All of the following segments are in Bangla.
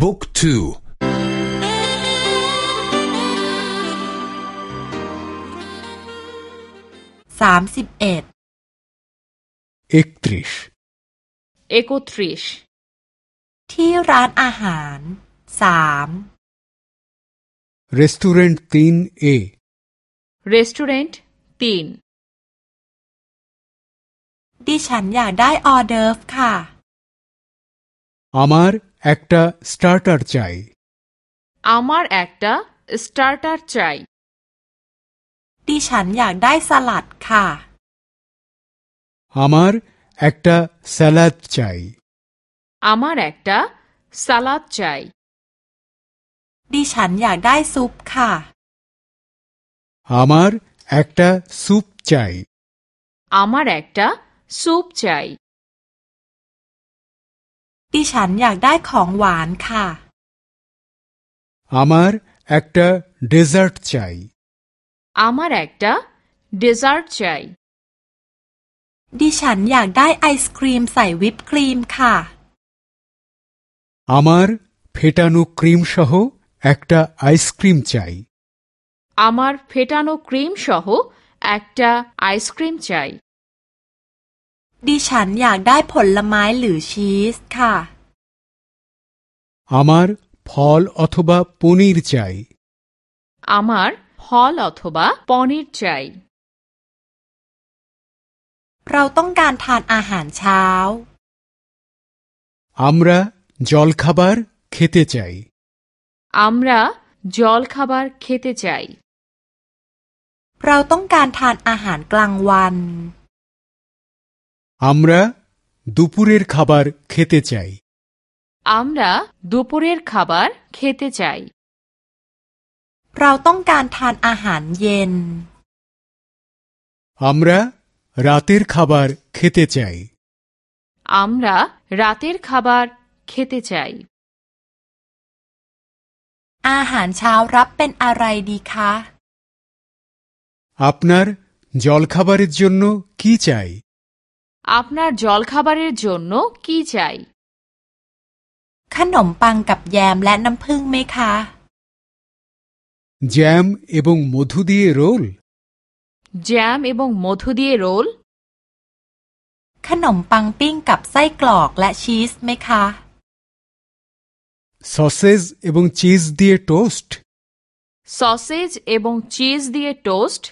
บุ๊กทูสามสิบเอ็ดเอกทริชเอกทริชที่ร้านอาหารสามรีสตูเรนต์ตีนเอรีสตูเรนต์ตีนดิฉันอยากได้ออเดอร์ฟค่ะ আমার একটা স্টার্টার চাই আমার একটা স্টার্টার চাই ดิฉันอยากได้สลัดค่ะ আমার একটা স্যালাড চাই আমার একটা সালাদ চাই ดิฉันอยากได้ซุปค่ะ আমার একটা স্যুপ চাই আমার একটা স্যুপ চাই ดิฉันอยากได้ของหวานค่ะ আমার একটা ডেজার্ট চাই আমার একটা ডেজার্ট চাই ดิฉันอยากได้ไอศครีมใส่วิปครีมค่ะ আমার ফেটানো ক্রিম সহ একটা আইসক্রিম চাই আমার ফেটানো ক্রিম সহ একটা আইসক্রিম চাই ดิฉันอยากได้ผลไม้หรือชีสค่ะ আমার ফল অথবা পনির চাই আমার ফল অথবা পনির চাই เราต้องการทานอาหารเช้า আমরা জলখাবার খেতে চাই আমরা জল খাবার খেতে চাই เราต้องการทานอาหารกลางวัน আমরা দুপুরের খাবার খেতে চাই আমরা দুপুরের খাবার খেতে চাই เราต้องการทานอาหารเย็น আমরা রাতের খাবার খেতে চাই আমরা রাতের খাবার খেতে চাই อาหารเช้ารับเป็นอะไรดีคะ আপনার জলখাবারের জন্য কি চাই আপনার জলখাবারের জন্য কি চাই ขนมปังกับแยมและน้ำผึ้งไหมคะ জ্যাম এবং মধু দিয়ে রোল জ্যাম এবং মধু দিয়ে রোল ขนมปังปิ้งกับไส้กรอกและชีสไหมคะ সসেজ এবং চিজ দিয়ে টোস্ট সসেজ এবং চিজ দিয়ে টোস্ট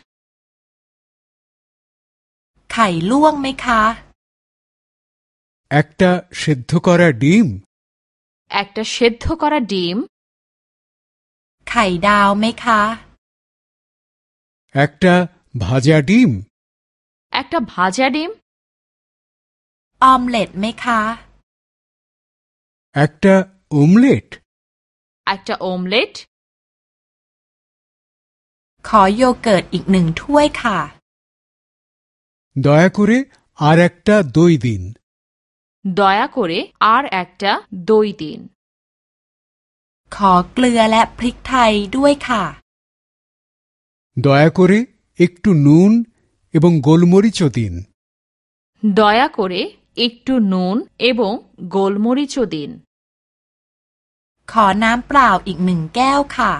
ไข่ลวกไหมคะ একটা সেদ্ধ করা ডিম একটা সেদ্ধ করা ডিম ไข่ดาวไหมคะ একটা ভাজা ডিম একটা ভাজা ডিম ออมเล็ตไหมคะ একটা ওমলেট একটা ওমলেট ขอโยเกิร์ตอีกหนึ่งถ้วยค่ะ দয়া করে আর একটা দই দিন দয়া করে আর একটা দই দিন ขอเกลือและพริกไทยด้วยค่ะ দয়া করে একটু নুন এবং গোলমরিচও দিন দয়া করে একটু নুন এবং গোলমরিচও দিন ขอน้ำเปล่าอีกหนึ่งแก้วค่ะ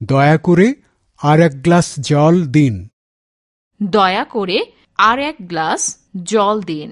দয়া করে আর এক গ্লাস জল দিন দয়া করে আর এক গ্লাস জল দিন।